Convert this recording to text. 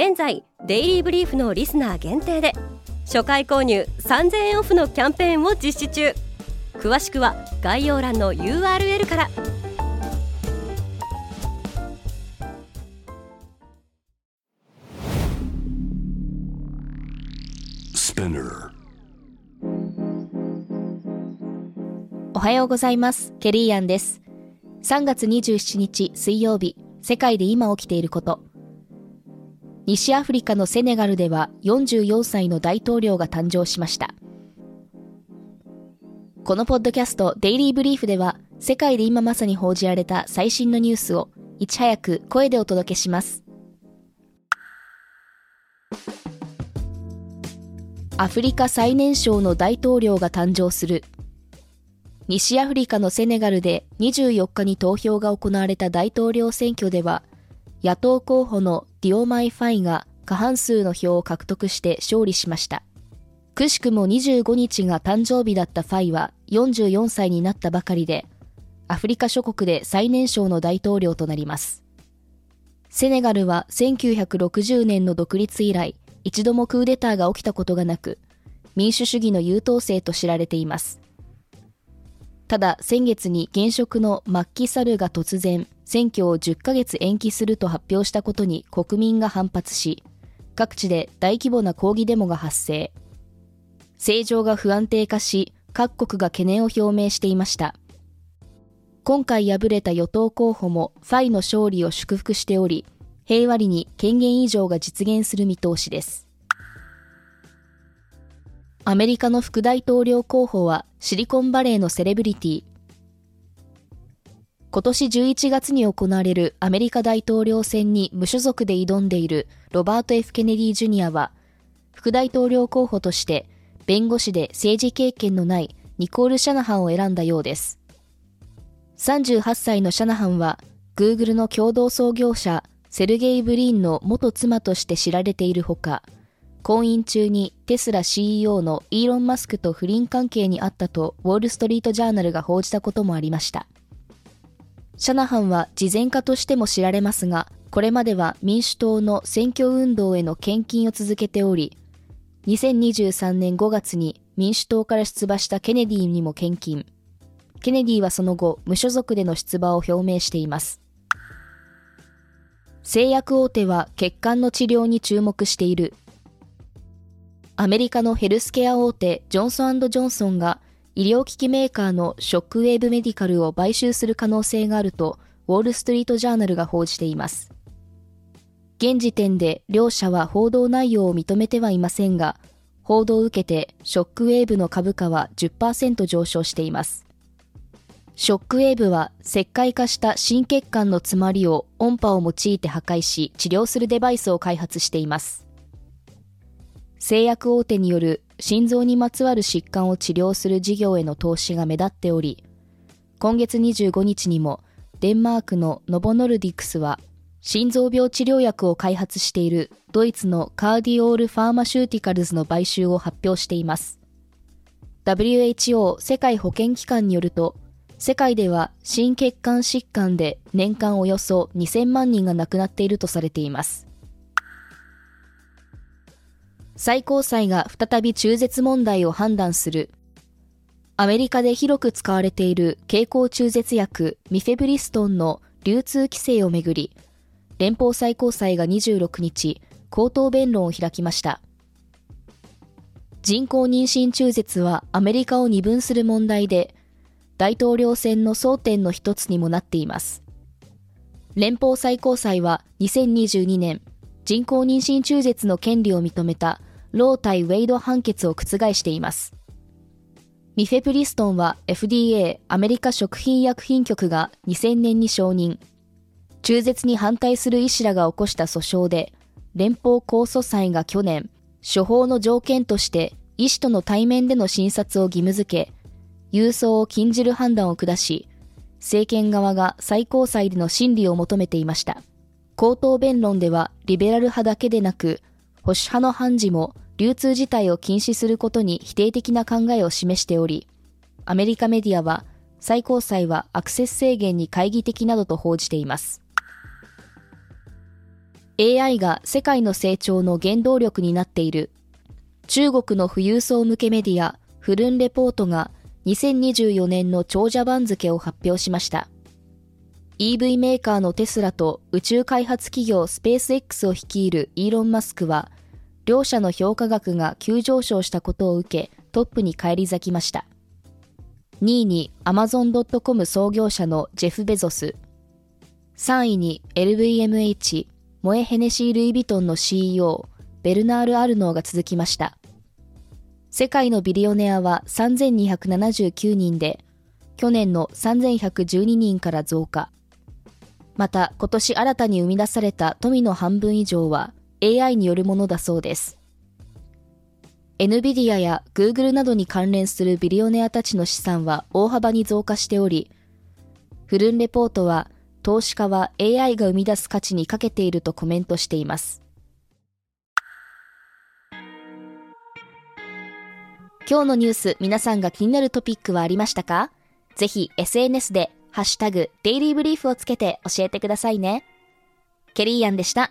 現在デイリーブリーフのリスナー限定で初回購入3000円オフのキャンペーンを実施中。詳しくは概要欄の URL から。おはようございます。ケリーアンです。3月27日水曜日世界で今起きていること西アフリカのセネガルでは44歳の大統領が誕生しました。このポッドキャストデイリーブリーフでは世界で今まさに報じられた最新のニュースをいち早く声でお届けします。アフリカ最年少の大統領が誕生する西アフリカのセネガルで24日に投票が行われた大統領選挙では野党候補のディオマイ・ファイが過半数の票を獲得して勝利しました。くしくも25日が誕生日だったファイは44歳になったばかりで、アフリカ諸国で最年少の大統領となります。セネガルは1960年の独立以来、一度もクーデターが起きたことがなく、民主主義の優等生と知られています。ただ先月に現職のマッキサルが突然選挙を10ヶ月延期すると発表したことに国民が反発し、各地で大規模な抗議デモが発生。政情が不安定化し、各国が懸念を表明していました。今回敗れた与党候補もファイの勝利を祝福しており、平和裏に権限以上が実現する見通しです。アメリカの副大統領候補はシリコンバレーのセレブリティ、今年11月に行われるアメリカ大統領選に無所属で挑んでいるロバート・ F・ ケネディ・ジュニアは、副大統領候補として弁護士で政治経験のないニコール・シャナハンを選んだようです。38歳のシャナハンは、グーグルの共同創業者、セルゲイ・ブリーンの元妻として知られているほか、婚姻中にテスラ CEO のイーロン・マスクと不倫関係にあったとウォール・ストリート・ジャーナルが報じたこともありました。シャナハンは慈善家としても知られますが、これまでは民主党の選挙運動への献金を続けており、2023年5月に民主党から出馬したケネディにも献金。ケネディはその後、無所属での出馬を表明しています。製薬大手は血管の治療に注目している。アメリカのヘルスケア大手ジョンソンジョンソンが医療機器メーカーのショックウェーブメディカルを買収する可能性があると、ウォール・ストリート・ジャーナルが報じています。現時点で両社は報道内容を認めてはいませんが、報道を受けてショックウェーブの株価は10%上昇しています。ショックウェーブは石灰化した心血管の詰まりを音波を用いて破壊し治療するデバイスを開発しています。製薬大手による心臓にまつわる疾患を治療する事業への投資が目立っており、今月25日にもデンマークのノボノルディクスは心臓病治療薬を開発しているドイツのカーディオール・ファーマシューティカルズの買収を発表しています。WHO 世界保健機関によると、世界では心血管疾患で年間およそ2000万人が亡くなっているとされています。最高裁が再び中絶問題を判断する。アメリカで広く使われている経口中絶薬ミフェブリストンの流通規制をめぐり、連邦最高裁が26日、口頭弁論を開きました。人工妊娠中絶はアメリカを二分する問題で、大統領選の争点の一つにもなっています。連邦最高裁は2022年、人工妊娠中絶の権利を認めたロー対ウェイド判決を覆しています。ミフェプリストンは FDA アメリカ食品医薬品局が2000年に承認。中絶に反対する医師らが起こした訴訟で、連邦控訴裁が去年、処方の条件として医師との対面での診察を義務付け、郵送を禁じる判断を下し、政権側が最高裁での審理を求めていました。口頭弁論ではリベラル派だけでなく、保守派の判事も流通自体を禁止することに否定的な考えを示しており、アメリカメディアは最高裁はアクセス制限に懐疑的などと報じています。AI が世界の成長の原動力になっている中国の富裕層向けメディアフルンレポートが2024年の長者番付を発表しました。EV メーカーのテスラと宇宙開発企業スペース X を率いるイーロン・マスクは、両社の評価額が急上昇したことを受け、トップに返り咲きました。2位に Amazon.com 創業者のジェフ・ベゾス。3位に LVMH、モエ・ヘネシー・ルイ・ヴィトンの CEO、ベルナール・アルノーが続きました。世界のビリオネアは3279人で、去年の3112人から増加。また、今年新たに生み出された富の半分以上は AI によるものだそうです。NVIDIA や Google などに関連するビリオネアたちの資産は大幅に増加しており、フルンレポートは投資家は AI が生み出す価値にかけているとコメントしています。今日のニュース、皆さんが気になるトピックはありましたか？ぜひ SNS でハッシュタグデイリーブリーフをつけて教えてくださいね。ケリーアンでした。